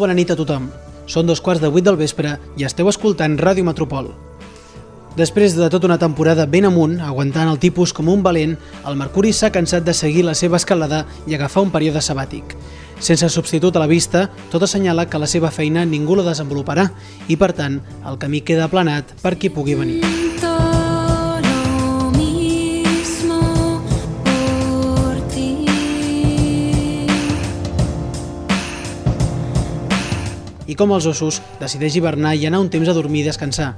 molt bona nit a tothom. Són dos quarts de vuit del vespre i esteu escoltant Ràdio Metropol. Després de tota una temporada ben amunt, aguantant el tipus com un valent, el Mercuri s'ha cansat de seguir la seva escalada i agafar un període sabàtic. Sense substitut a la vista, tot assenyala que la seva feina ningú la desenvoluparà i, per tant, el camí queda aplanat per qui pugui venir. I com els ossos, decideix hivernar i anar un temps a dormir i descansar.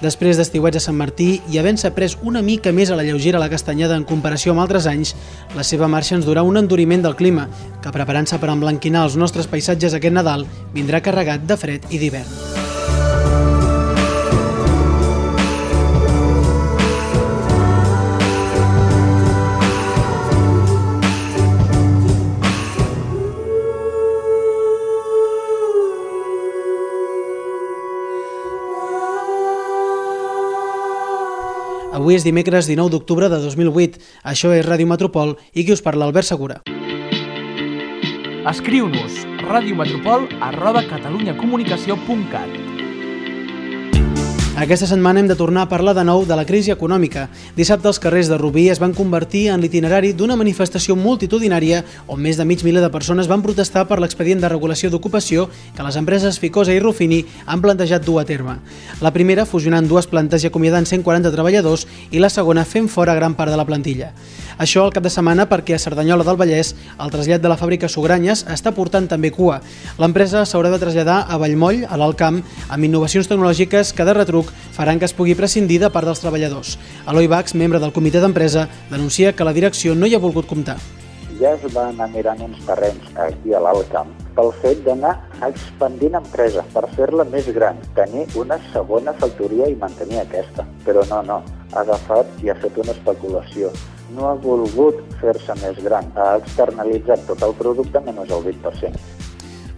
Després d'estiuets a Sant Martí i havent-se pres una mica més a la lleugera la castanyada en comparació amb altres anys, la seva marxa ens durà un enduriment del clima, que preparant-se per emblanquinar els nostres paisatges aquest Nadal, vindrà carregat de fred i d'hivern. Avui és dimecres 19 d'octubre de 2008. Això és Ràdio Metropol i qui us parla, Albert Segura. Escriu-nos radiometropol arroba catalunyacomunicació.cat Aquesta setmana hem de tornar a parlar de nou de la crisi econòmica. Dissabte els carrers de Rubí es van convertir en l'itinerari d'una manifestació multitudinària on més de mig miler de persones van protestar per l'expedient de regulació d'ocupació que les empreses Ficosa i Rufini han plantejat dur a terme. La primera fusionant dues plantes i acomiadant 140 treballadors i la segona fent fora gran part de la plantilla. Això al cap de setmana perquè a Cerdanyola del Vallès el trasllat de la fàbrica Sugranyes està portant també cua. L'empresa s'haurà de traslladar a Vallmoll, a l'Alt Camp, amb innovacions tecnològiques que de retruc faran que es pugui prescindir de part dels treballadors. Eloi Bax, membre del comitè d'empresa, denuncia que la direcció no hi ha volgut comptar. ja es va anar mirant uns terrenys aquí a l'Alt Camp pel fet d'anar expandint empresa per fer-la més gran, tenir una segona factoria i mantenir aquesta. Però no, no, ha agafat i ha fet una especulació. No ha volgut fer-se més gran, ha externalitzat tot el producte menys el 20%.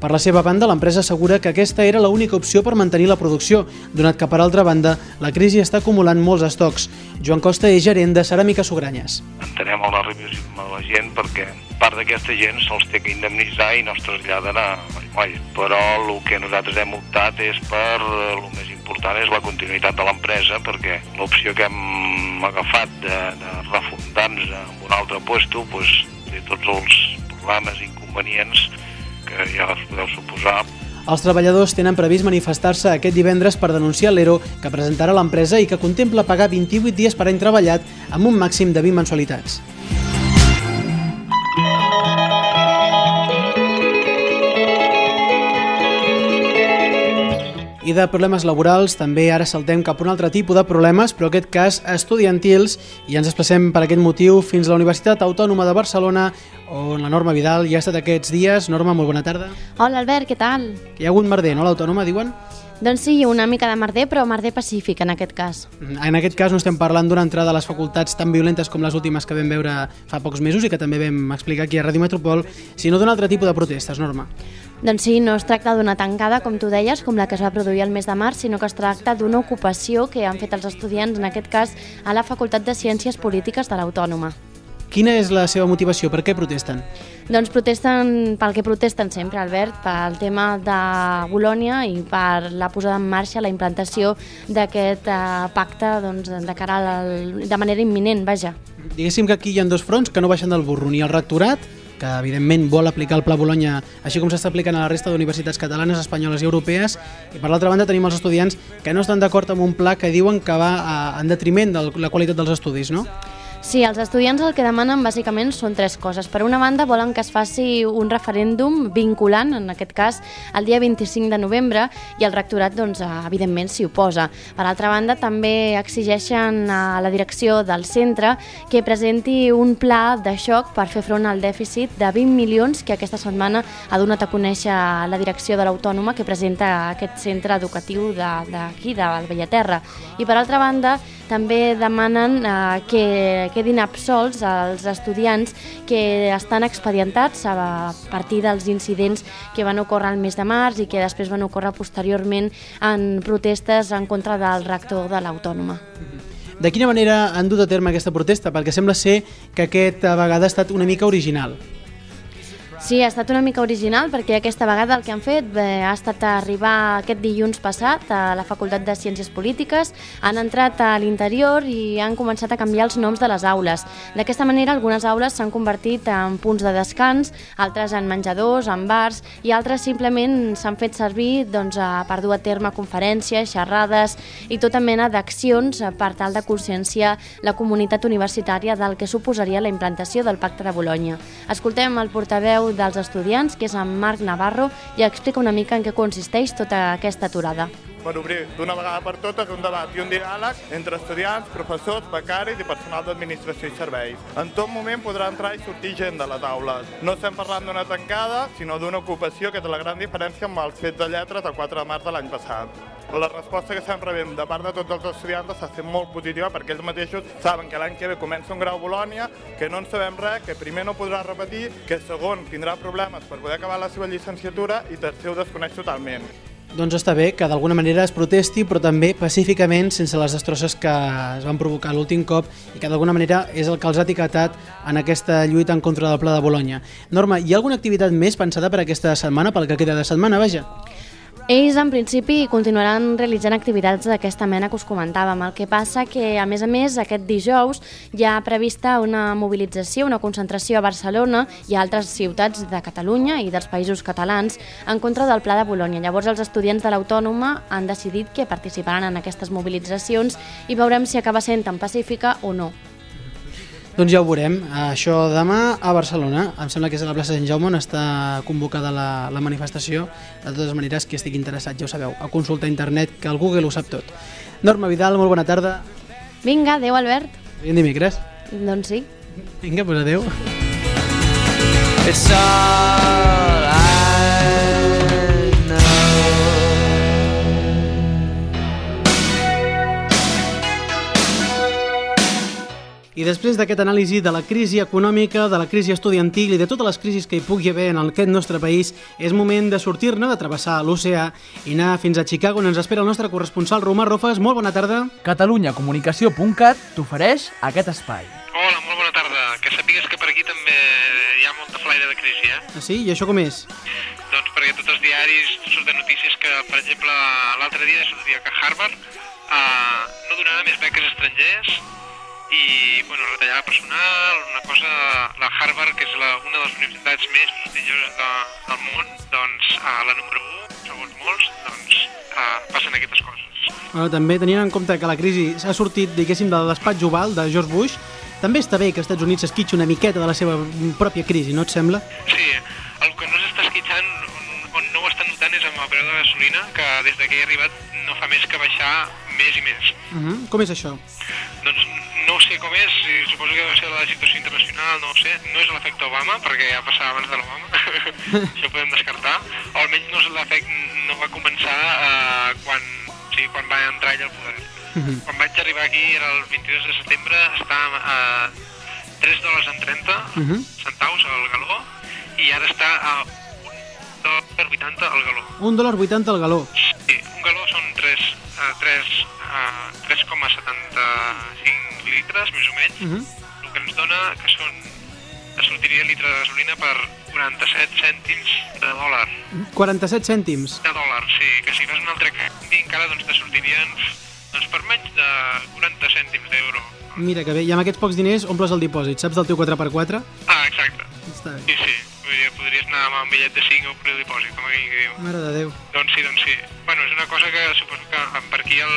Per la seva banda, l'empresa assegura que aquesta era l'única opció per mantenir la producció, donat que, per altra banda, la crisi està acumulant molts estocs. Joan Costa és gerent de Ceràmica Sugranyes. entenem el nerviosisme de la gent perquè part d'aquesta gent se'ls té que indemnitzar i no es traslladen a Vallmoll. Però el que nosaltres hem optat és per, el més important és la continuïtat de l'empresa perquè l'opció que hem agafat de, de refundar-nos en un altre puesto pues, té tots els problemes i inconvenients que ja us podeu suposar Els treballadors tenen previst manifestar-se aquest divendres per denunciar l'ERO que presentarà l'empresa i que contempla pagar 28 dies per any treballat amb un màxim de 20 mensualitats. I de problemes laborals també ara saltem cap a un altre tipus de problemes, però aquest cas estudiantils, i ens desplacem per aquest motiu fins a la Universitat Autònoma de Barcelona, on la Norma Vidal ja ha estat aquests dies. Norma, molt bona tarda. Hola Albert, què tal? Que hi ha hagut merder, no, l'Autònoma, diuen? Doncs sí, una mica de merder, però merder pacífic en aquest cas. En aquest cas no estem parlant d'una entrada a les facultats tan violentes com les últimes que vam veure fa pocs mesos i que també vam explicar aquí a Ràdio Metropol, sinó d'un altre tipus de protestes, Norma. Doncs sí, no es tracta d'una tancada, com tu deies, com la que es va produir el mes de març, sinó que es tracta d'una ocupació que han fet els estudiants, en aquest cas, a la Facultat de Ciències Polítiques de l'Autònoma. Quina és la seva motivació? Per què protesten? Doncs protesten pel que protesten sempre, Albert, pel tema de Bolònia i per la posada en marxa, la implantació d'aquest eh, pacte doncs, de cara al, de manera imminent, vaja. Diguéssim que aquí hi ha dos fronts que no baixen del burro, ni el rectorat, que evidentment vol aplicar el Pla Bologna així com s'està aplicant a la resta d'universitats catalanes, espanyoles i europees, i per l'altra banda tenim els estudiants que no estan d'acord amb un pla que diuen que va a, en detriment de la qualitat dels estudis, no? Sí, els estudiants el que demanen bàsicament són tres coses. Per una banda, volen que es faci un referèndum vinculant, en aquest cas, el dia 25 de novembre, i el rectorat, doncs, eh, evidentment, s'hi oposa. Per altra banda, també exigeixen a la direcció del centre que presenti un pla de xoc per fer front al dèficit de 20 milions que aquesta setmana ha donat a conèixer la direcció de l'Autònoma que presenta aquest centre educatiu de- d'aquí, de, de Bellaterra. I per altra banda, també demanen eh, que quedin absolts els estudiants que estan expedientats a partir dels incidents que van ocórrer el mes de març i que després van ocórrer posteriorment en protestes en contra del rector de l'Autònoma. De quina manera han dut a terme aquesta protesta? Perquè sembla ser que aquesta vegada ha estat una mica original. Sí, ha estat una mica original perquè aquesta vegada el que han fet bé, ha estat arribar aquest dilluns passat a la Facultat de Ciències Polítiques, han entrat a l'interior i han començat a canviar els noms de les aules. D'aquesta manera, algunes aules s'han convertit en punts de descans, altres en menjadors, en bars i altres simplement s'han fet servir doncs, per dur a terme conferències, xerrades i tota mena d'accions eh, per tal de conscienciar la comunitat universitària del que suposaria la implantació del Pacte de Bologna. Escoltem el portaveu dels estudiants, que és en Marc Navarro, i explica una mica en què consisteix tota aquesta aturada. per obrir d'una vegada per totes un debat i un diàleg entre estudiants, professors, becaris i personal d'administració i serveis. En tot moment podrà entrar i sortir gent de les aules. No estem parlant d'una tancada, sinó d'una ocupació, que és la gran diferència amb els fets de lletres del 4 de març de l'any passat. La resposta que estem rebent de part de tots els estudiants està sent molt positiva perquè ells mateixos saben que l'any que ve comença un grau Bolònia, que no en sabem res, que primer no podrà repetir, que segon tindrà problemes per poder acabar la seva llicenciatura i tercer ho desconeix totalment. Doncs està bé que d'alguna manera es protesti, però també pacíficament, sense les destrosses que es van provocar l'últim cop i que d'alguna manera és el que els ha etiquetat en aquesta lluita en contra del Pla de Bologna. Norma, hi ha alguna activitat més pensada per aquesta setmana, pel que queda de setmana, vaja? Ells, en principi, continuaran realitzant activitats d'aquesta mena que us comentàvem. El que passa que, a més a més, aquest dijous hi ha prevista una mobilització, una concentració a Barcelona i a altres ciutats de Catalunya i dels països catalans en contra del Pla de Bologna. Llavors, els estudiants de l'Autònoma han decidit que participaran en aquestes mobilitzacions i veurem si acaba sent tan pacífica o no. Doncs ja ho veurem. Això demà a Barcelona. Em sembla que és a la plaça Sant Jaume on està convocada la, la manifestació. De totes maneres, qui estigui interessat, ja ho sabeu, a consultar a internet, que el Google ho sap tot. Norma Vidal, molt bona tarda. Vinga, adeu, Albert. Bien dimecres. Doncs sí. Vinga, doncs adeu. It's all I després d'aquest anàlisi de la crisi econòmica, de la crisi estudiantil i de totes les crisis que hi pugui haver en aquest nostre país, és moment de sortir-ne, de travessar l'oceà i anar fins a Chicago on ens espera el nostre corresponsal Romà Rofes. Molt bona tarda. catalunyacomunicació.cat t'ofereix aquest espai. Hola, molt bona tarda. Que sàpigues que per aquí també hi ha molta flaire de crisi, eh? Ah, sí? I això com és? Doncs perquè tots els diaris surten notícies que, per exemple, l'altre dia sortia que Harvard uh, no donarà més beques estrangers i, bueno, retallarà personal, una cosa... La Harvard, que és la, una de les universitats més prestigioses de, del món, doncs, uh, la número 1, segons molts, doncs, uh, passen aquestes coses. Bueno, també tenint en compte que la crisi s'ha sortit, diguéssim, del despatx oval de George Bush, també està bé que els Estats Units s'esquitxi una miqueta de la seva pròpia crisi, no et sembla? Sí, el que no s'està esquitxant, on, on no ho estan notant és amb el preu de gasolina, que des que he arribat no fa més que baixar més i més. Uh -huh. Com és això? Doncs no sé com és, suposo que deu ser la situació internacional, no sé. No és l'efecte Obama, perquè ja passava abans de l'Obama, això ho podem descartar, o almenys no és l'efecte, no va començar eh, quan, sí, quan va entrar ell al poder. Quan vaig arribar aquí, era el 22 de setembre, estàvem a 3 dòlars en 30 Mhm. centaus al galó, i ara està a 1 dòlar 80 al galó. Un dòlar 80 al galó. Sí, un galó són 3, uh, 3, uh, 3,75 litres, més o menys, Uh -huh. el que ens dona que són que sortiria el litre de gasolina per 47 cèntims de dòlar. 47 cèntims. De dòlar, sí, que si fas un altre canvi encara doncs, te sortirien doncs, per menys de 40 cèntims d'euro. Mira que bé, i amb aquests pocs diners omples el dipòsit, saps del teu 4x4? Bitllet de 5 a omplir el dipòsit, com que diu. Mare de Déu. Doncs sí, doncs sí. Bueno, és una cosa que suposo que per aquí el,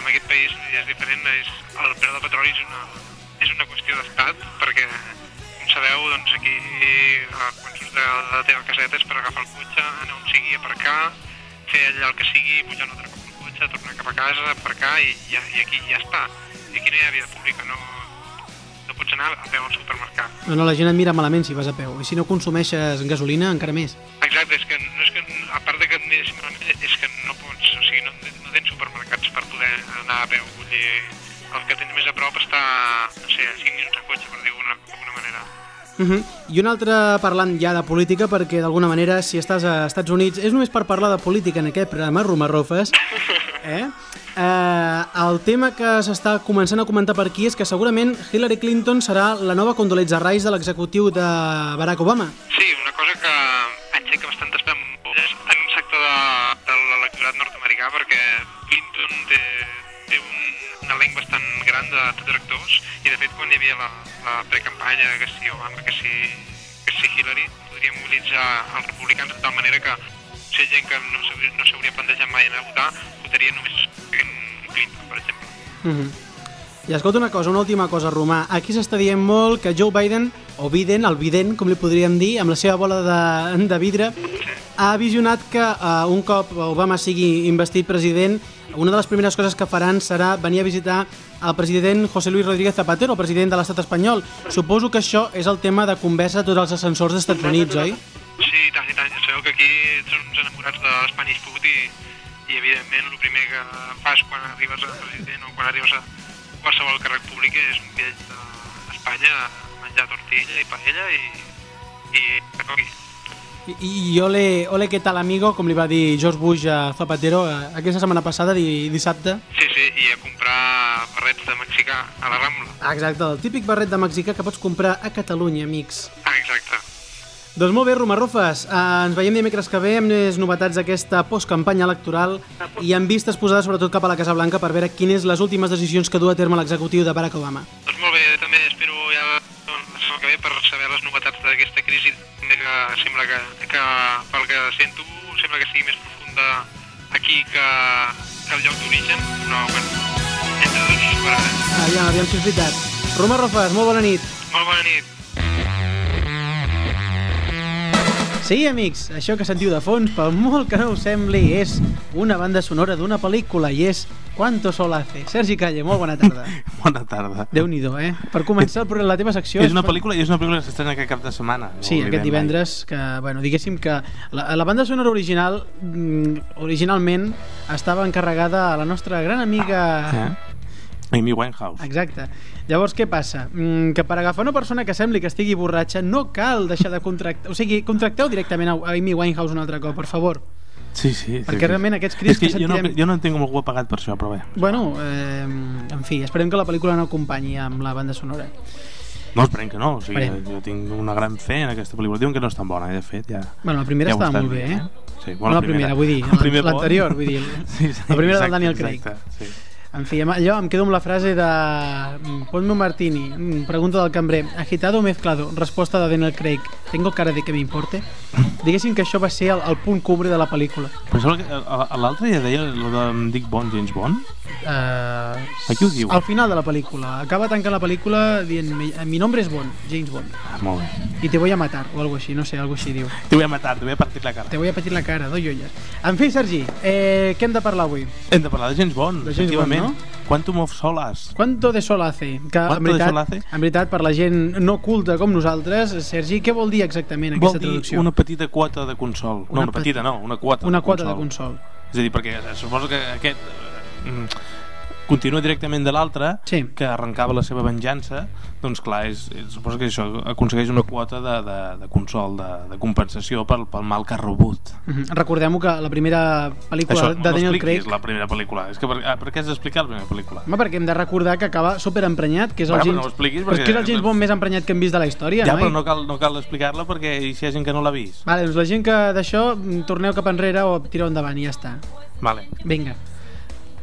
en aquest país ja és diferent, és, el preu del petroli és una, és una qüestió d'estat, perquè, com sabeu, doncs aquí, quan surts de la teva caseta és per agafar el cotxe, anar on sigui, aparcar, fer allà el que sigui, pujar un altre cop el cotxe, tornar cap a casa, aparcar i, ja, i aquí ja està. I aquí no hi ha vida pública, no pots anar a peu al supermercat. No, no, la gent et mira malament si vas a peu. I si no consumeixes gasolina, encara més. Exacte, és que no és que, a part de que et miris malament, és que no pots, o sigui, no, no tens supermercats per poder anar a peu, vull dir, el que tens més a prop està, no sé, a 5 minuts en cotxe, per dir-ho d'alguna manera. Uh -huh. I un altre parlant ja de política, perquè d'alguna manera, si estàs a Estats Units, és només per parlar de política en aquest programa, Romarrofes, eh? eh, el tema que s'està començant a comentar per aquí és que segurament Hillary Clinton serà la nova Condoleezza Rice de l'executiu de Barack Obama. Sí, una cosa que aixeca bastantes bambulles en un sector de, de l'electorat nord-americà perquè Clinton té, té un, un elenc bastant gran de detractors i de fet quan hi havia la, la precampanya que si Obama, que si, que si Hillary podria mobilitzar els republicans de tal manera que si gent que no s'hauria no plantejat mai anar a votar votaria només en Clinton, per exemple. Mm -hmm. I escolta una cosa, una última cosa, Romà. Aquí s'està dient molt que Joe Biden, o Biden, el Biden, com li podríem dir, amb la seva bola de, de vidre, ha visionat que uh, un cop Obama sigui investit president, una de les primeres coses que faran serà venir a visitar el president José Luis Rodríguez Zapatero, president de l'estat espanyol. Suposo que això és el tema de conversa a tots els ascensors dels Estats Units, oi? Sí, i tant, i tant. Sabeu que aquí són uns enamorats de Food i, i evidentment el primer que fas quan arribes a president o quan arribes a qualsevol càrrec públic és un viatge d'Espanya a menjar tortilla i paella i, i coqui. I, i ole, ole, què tal, amigo, com li va dir George Bush a Zapatero eh, aquesta setmana passada, di, dissabte. Sí, sí, i a comprar barrets de mexicà a la Rambla. Exacte, el típic barret de mexicà que pots comprar a Catalunya, amics. Ah, exacte. Doncs molt bé, Romà Rufes, eh, ens veiem dimecres que ve amb més novetats d'aquesta postcampanya electoral i amb vistes posades sobretot cap a la Casa Blanca per veure quines les últimes decisions que du a terme l'executiu de Barack Obama. Doncs molt bé, també espero ja la setmana que ve per saber les novetats d'aquesta crisi també que sembla que, que pel que sento sembla que sigui més profunda aquí que, que el lloc d'origen, però bueno, entre tots ho superarà. Aviam, aviam si és veritat. Romà Rufes, molt bona nit. Molt bona nit. Sí, amics, això que sentiu de fons, per molt que no us sembli, és una banda sonora d'una pel·lícula i és Quanto Sol Hace. Sergi Calle, molt bona tarda. Bona tarda. Déu-n'hi-do, eh? Per començar el la teva secció... És una pel·lícula i és una pel·lícula que s'estrena aquest cap de setmana. no Sí, aquest divendres, que, bueno, diguéssim que la, la banda sonora original, mm, originalment, estava encarregada a la nostra gran amiga... mai. Eh? Amy Winehouse. Exacte. Llavors, què passa? Mm, que per agafar una persona que sembli que estigui borratxa no cal deixar de contractar... O sigui, contracteu directament a Amy Winehouse un altre cop, per favor. Sí, sí. Perquè sí, realment aquests crits És que, que jo, no, sentirem- jo no entenc com algú ha pagat per això, però bé. Bueno, eh, en fi, esperem que la pel·lícula no acompanyi amb la banda sonora. No, esperem que no. O sigui, Esperem. jo tinc una gran fe en aquesta pel·lícula. Diuen que no és tan bona, i de fet, ja... Bueno, la primera ja estava molt bé, dient, eh? Sí, No la primera, vull dir, l'anterior, vull dir, Sí, sí, la primera del exacte, Daniel Craig. Exacte, sí. En fi, jo em quedo amb la frase de mm, ponme un martini, mm, pregunta del cambrer agitado o mezclado, resposta de Daniel Craig tengo cara de que me importe diguéssim que això va ser el, el punt cumbre de la pel·lícula Però sembla que a- l'altre ja deia lo de Dick Bond, James Bond. uh, Aquí ho diu. al final de la pel·lícula acaba tancant la pel·lícula dient mi, mi nombre es Bond, James Bond Ah, molt bé. y te voy a matar o algo així, no sé, algo així diu Te voy a matar, te voy a partir la cara. te voy a patir la cara, doy olles en fi Sergi, eh, què hem de parlar avui? Hem de parlar de James Bond, De James Bond, efectivament. Quantum of Solace. Quanto de sol hace? Que, Quanto en, de veritat, sol hace? en veritat, per la gent no culta com nosaltres, Sergi, què vol dir exactament Vol aquesta dir traducció? una petita quota de consol. Una no, una petita, no, una quota Una de quota consol. de consol. És a dir, perquè eh, suposo que aquest mm, continua directament de l'altre, sí. que arrencava la seva venjança, doncs clar, és, és, suposo que això aconsegueix una quota de, de, de consol, de, de compensació pel, pel mal que ha rebut. Mhm. Recordem-ho que la primera pel·lícula Això, de no Daniel Craig... la primera pel·lícula. És que per, ah, per què has d'explicar la primera pel·lícula? Home, perquè hem de recordar que acaba superemprenyat, que és el Bueno, però James... no però és que és el James Bond més emprenyat que hem vist de la història, ja, noi? però no cal, no cal explicar-la perquè hi ha gent que no l'ha vist. Vale, doncs la gent que d'això mm, torneu cap enrere o tireu endavant i ja està. Vale. Vinga.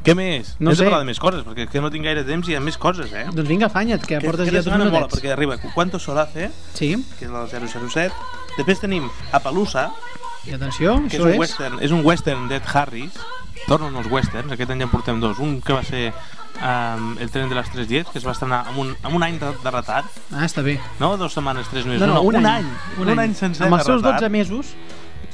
Què més? No Hem sé. de parlar de més coses, perquè és que no tinc gaire temps i hi ha més coses, eh? Doncs vinga, afanya't, que, que, portes que ja dos setmana mola, minutets. perquè arriba Quanto Solace, sí. que és el 007. Després tenim Appaloosa, I atenció, que és un, és... western, és un western d'Ed Harris. Tornen els westerns, aquest any ja en portem dos. Un que va ser um, El tren de les 3.10, que es va estrenar amb un, amb un any de, de retard. Ah, està bé. No dos setmanes, tres mesos. No, no, un, un any. Un, any. sencer Amb els seus retard. 12 mesos...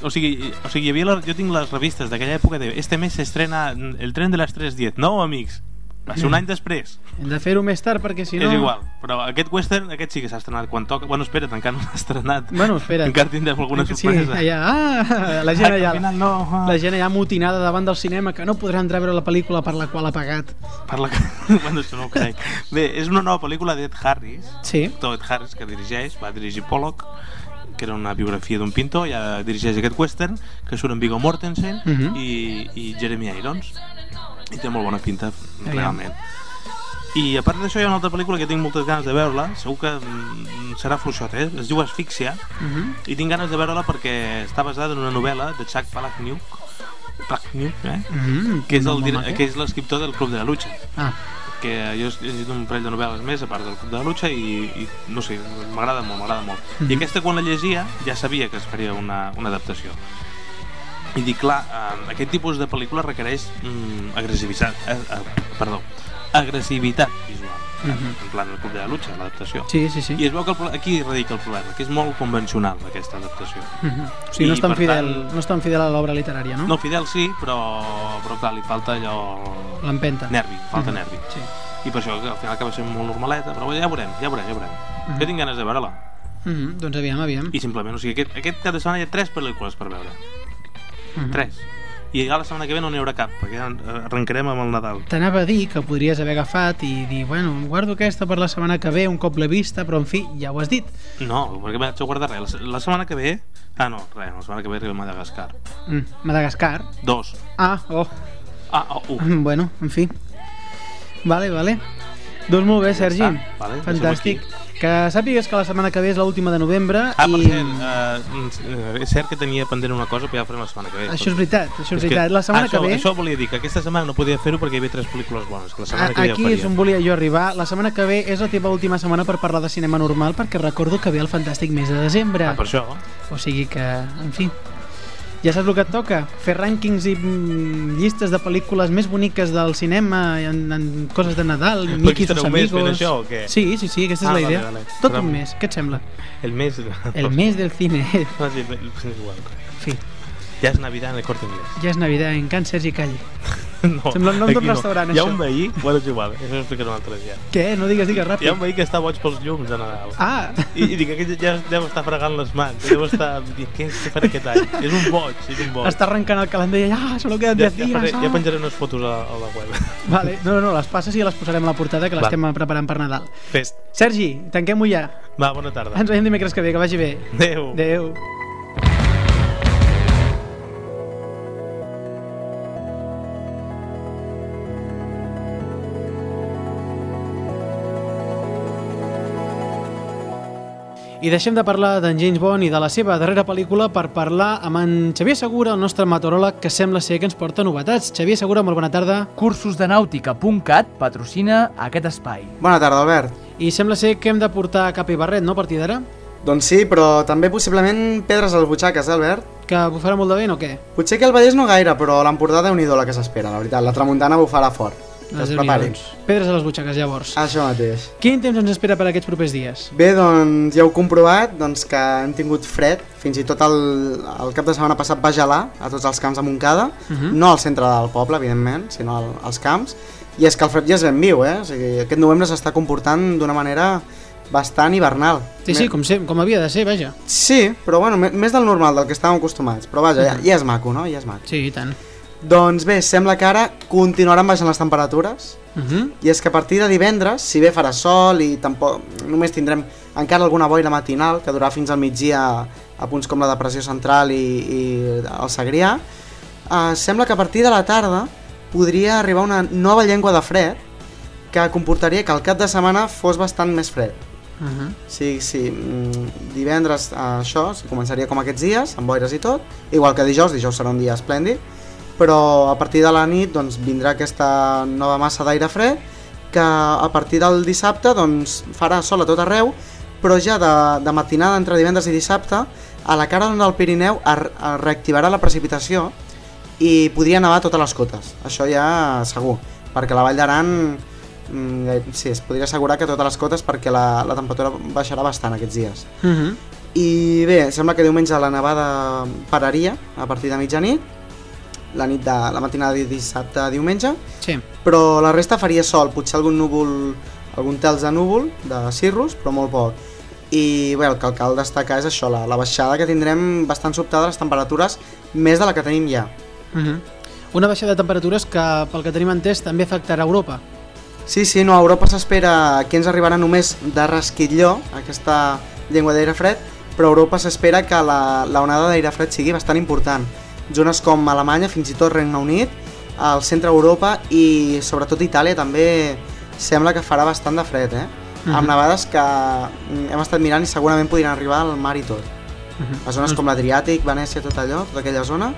O sigui, o sigui hi havia la, jo tinc les revistes d'aquella època de este mes s'estrena El tren de les 3.10. No, amics, va ser un any després. Hem de fer-ho més tard perquè si no... És igual, però aquest western, aquest sí que s'ha estrenat quan toca. Bueno, espera't, encara no s'ha estrenat. Bueno, espera't. Encara tindrem alguna Sí, sorpresa. allà, ah, la gent allà, al final no, ah. la gent allà mutinada davant del cinema que no podrà entrar a veure la pel·lícula per la qual ha pagat. Parla que... bueno, això no ho crec. Bé, és una nova pel·lícula d'Ed Harris. Sí. Ed Harris, que dirigeix, va dirigir Pollock, que era una biografia d'un pintor, ja dirigeix aquest western, que surt en Viggo Mortensen Mhm. i, i Jeremy Irons. i té molt bona pinta realment i a part d'això hi ha una altra pel·lícula que tinc moltes ganes de veure-la segur que mm, serà fluixota eh? es diu Asfíxia Mhm. i tinc ganes de veure-la perquè està basada en una novel·la de Chuck Palahniuk Palahniuk, eh? Dir- maco. que és l'escriptor del Club de la Lucha Ah, que jo he llegit un parell de novel·les més a part del Club de la Lucha i, i no sé, m'agrada molt, m'agrada molt Mhm. i aquesta quan la llegia ja sabia que es faria una, una adaptació i dic, clar, eh, aquest tipus de pel·lícula requereix mm, agressivitat eh, eh, perdó, agressivitat visual Mhm. en plan el Club de la Lucha, l'adaptació sí, sí, sí. i es veu que el, aquí radica el problema que és molt convencional aquesta adaptació Mhm. O sigui, no I, és, tan per fidel, tant- no és tan fidel a l'obra literària, no? no, Fidel sí, però, però clar, li falta allò L'empenta. nervi, falta Mhm. nervi Sí. i per això que al final acaba sent molt normaleta però ja veurem, ja veurem, ja veurem Mhm. jo tinc ganes de veure-la Mhm, Doncs aviam, aviam. i simplement, o sigui, aquest, aquest cap de setmana hi ha tres pel·lícules per veure Mhm. tres i ja la setmana que ve no n'hi haurà cap perquè ja arrencarem amb el Nadal T'anava a dir que podries haver agafat i dir, bueno, guardo aquesta per la setmana que ve, un cop l'he vista, però en fi, ja ho has dit. no, perquè m'haig de guardar res la, la setmana que ve, ah no, res, la setmana que ve arriba a Madagascar Mm, Madagascar. dos, Ah, oh. ah, oh, uh. Bueno, en fi. Vale, vale. Doncs molt bé, Sergi. està, vale, Fantàstic. Que sàpigues que la setmana que ve és l'última de novembre Ah, per i... cert, uh, és cert que tenia pendent una cosa, però ja ho farem la setmana que ve. Això és veritat, això és que- veritat. La setmana això, que ve... Això volia dir que aquesta setmana no podia fer-ho perquè hi havia tres pel·lícules bones, que la A- setmana que ve ja Aquí faria. és on volia jo arribar. La setmana que ve és la teva última setmana per parlar de cinema normal perquè recordo que ve el fantàstic mes de desembre. Ah, per això. O sigui que, en fi, ja saps el que et toca? Fer rànquings i mm, llistes de pel·lícules més boniques del cinema en, en coses de Nadal, mes fent amigos... això, o què? Sí, sí, sí, aquesta és Ah, la vale, idea. vale. Tot Però- un mes, què et sembla? El mes... El mes del cine. No, sí, és igual. En fi, Ja és Navidad en el Corte Inglés. ja és Navidad en Can Sergi Calle. No, Sembla el nom d'un restaurant, Hi ha un veí, bueno, és igual, això ho explicaré un altre dia. Què? No digues, digues, Hi ha ràpid. un veí que està boig pels llums de Nadal. Ah, I, i dic, aquest ja deu estar fregant les mans, deu estar... Dic, què, què farà aquest any? És un boig, és un boig. està arrencant el calendari. Ah, solo queden ja, 10 ja, dies. faré, ah. ja penjaré unes fotos a, a la web. Vale, no, no, no, les passes i les posarem a la portada que l'estem preparant per Nadal. Fest. Sergi, tanquem-ho ja. Va, bona tarda. Ens veiem dimecres que ve, que vagi bé. Adéu. Adéu. I deixem de parlar d'en James Bond i de la seva darrera pel·lícula per parlar amb en Xavier Segura, el nostre meteoròleg, que sembla ser que ens porta novetats. Xavier Segura, molt bona tarda. Cursosdenàutica.cat patrocina aquest espai. Bona tarda, Albert. I sembla ser que hem de portar cap i barret, no, a partir d'ara? Doncs sí, però també possiblement pedres a les butxaques, eh, Albert? Que bufarà molt de vent o què? Potser que el Vallès no gaire, però l'Empordà déu nhi la que s'espera, la veritat. La tramuntana bufarà fort. Que es Déu-n'hi-do, preparin. doncs. Pedres a les butxaques, llavors. Això mateix. Quin temps ens espera per aquests propers dies? Bé, doncs ja heu comprovat doncs, que hem tingut fred, fins i tot el, el cap de setmana passat va gelar a tots els camps de Montcada, Mhm. no al centre del poble, evidentment, sinó al, als camps, i és que el fred ja és ben viu, eh? O sigui, aquest novembre s'està comportant d'una manera bastant hivernal. Sí, sí, com, sem- com havia de ser, vaja. Sí, però bueno, me- més del normal, del que estàvem acostumats, però vaja, ja, ja és maco, no? Ja és maco. Sí, i tant. Doncs bé, sembla que ara continuaran baixant les temperatures, Uh -huh. i és que a partir de divendres, si bé farà sol i tampoc només tindrem encara alguna boira matinal que durarà fins al migdia a punts com la depressió central i, i el Segrià, eh, sembla que a partir de la tarda podria arribar una nova llengua de fred que comportaria que el cap de setmana fos bastant més fred. Uh -huh. Sí, sí, mm, divendres eh, això, sí, començaria com aquests dies, amb boires i tot, igual que dijous, dijous serà un dia esplèndid, però a partir de la nit doncs, vindrà aquesta nova massa d'aire fred que a partir del dissabte doncs, farà sol a tot arreu, però ja de, de matinada entre divendres i dissabte a la cara del Pirineu es, es reactivarà la precipitació i podria nevar totes les cotes, això ja segur, perquè la Vall d'Aran mm, eh, sí, es podria assegurar que totes les cotes perquè la, la temperatura baixarà bastant aquests dies. Uh -huh. I bé, sembla que diumenge la nevada pararia a partir de mitjanit, la nit de la matinada de dissabte a diumenge, Sí. però la resta faria sol, potser algun núvol, algun tels de núvol, de cirrus, però molt poc. I bé, el que cal destacar és això, la, la baixada que tindrem bastant sobtada les temperatures, més de la que tenim ja. Uh -huh. Una baixada de temperatures que, pel que tenim entès, també afectarà Europa. Sí, sí, no, a Europa s'espera, aquí ens arribarà només de rasquitlló, aquesta llengua d'aire fred, però a Europa s'espera que la, la onada d'aire fred sigui bastant important. Zones com Alemanya, fins i tot Regne Unit, al centre d'Europa i sobretot Itàlia també sembla que farà bastant de fred, eh? Mhm. Amb nevades que mm, hem estat mirant i segurament podrien arribar al mar i tot. Mhm. A zones com l'Adriàtic, Venècia, tot allò, tota aquella zona,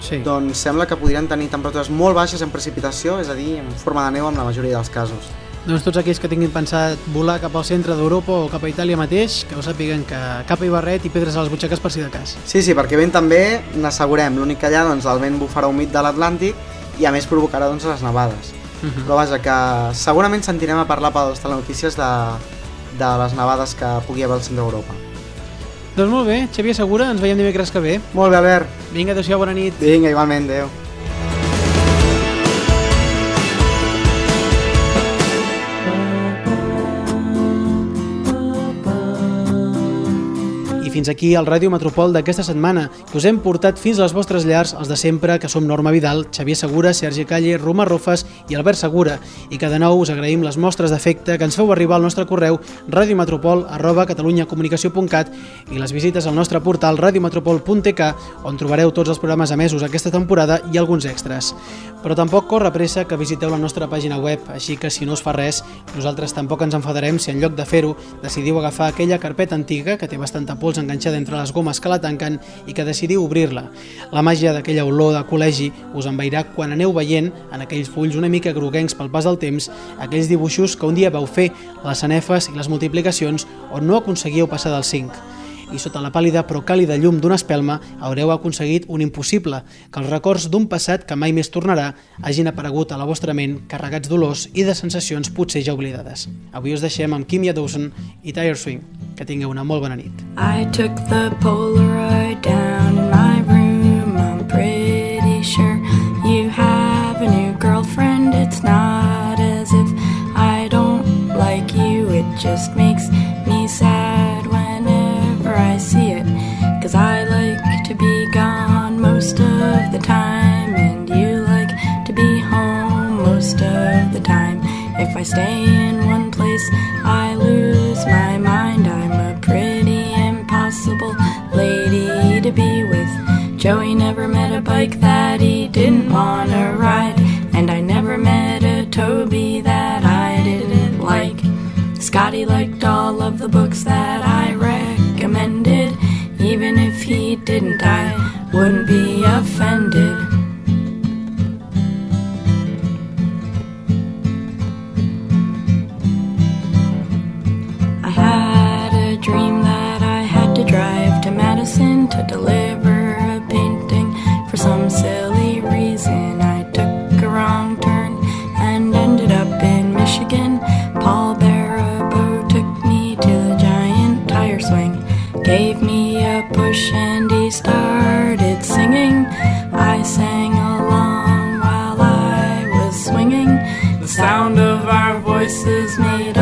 Sí. doncs sembla que podrien tenir temperatures molt baixes en precipitació, és a dir, en forma de neu en la majoria dels casos. Doncs tots aquells que tinguin pensat volar cap al centre d'Europa o cap a Itàlia mateix, que ho sàpiguen que capa i barret i pedres a les butxaques per si de cas. Sí, sí, perquè vent també n'assegurem, l'únic que allà doncs, el vent bufarà humit de l'Atlàntic i a més provocarà doncs, les nevades. Mhm. Però vaja, que segurament sentirem a parlar pels telenotícies de, de les nevades que pugui haver al centre d'Europa. Doncs molt bé, Xavier Segura, ens veiem dimecres que ve. Molt bé, Albert. Vinga, adéu-siau, bona nit. Vinga, igualment, adéu. Fins aquí el Ràdio Metropol d'aquesta setmana, que us hem portat fins a les vostres llars, els de sempre, que som Norma Vidal, Xavier Segura, Sergi Calle, Roma Rofes i Albert Segura, i que de nou us agraïm les mostres d'afecte que ens feu arribar al nostre correu radiometropol arroba catalunyacomunicació.cat i les visites al nostre portal radiometropol.tk on trobareu tots els programes emesos aquesta temporada i alguns extras. Però tampoc corre pressa que visiteu la nostra pàgina web, així que si no us fa res, nosaltres tampoc ens enfadarem si en lloc de fer-ho decidiu agafar aquella carpeta antiga que té bastanta pols enganxada entre les gomes que la tanquen i que decidiu obrir-la. La màgia d'aquella olor de col·legi us envairà quan aneu veient en aquells fulls una mica groguencs pel pas del temps aquells dibuixos que un dia vau fer, les sanefes i les multiplicacions on no aconseguíeu passar del 5 i sota la pàl·lida però càlida llum d'una espelma haureu aconseguit un impossible, que els records d'un passat que mai més tornarà hagin aparegut a la vostra ment carregats d'olors i de sensacions potser ja oblidades. Avui us deixem amb Kimia Dawson i Tire Swing. Que tingueu una molt bona nit. I took the Polaroid down in my room. I'm pretty sure you have a new girlfriend. It's not as if I don't like you, it just makes I stay in one place, I lose my mind. I'm a pretty impossible lady to be with. Joey never met a bike that he didn't wanna ride, and I never met a Toby that I didn't like. Scotty liked all of the books that I recommended, even if he didn't, I wouldn't be offended. Voices made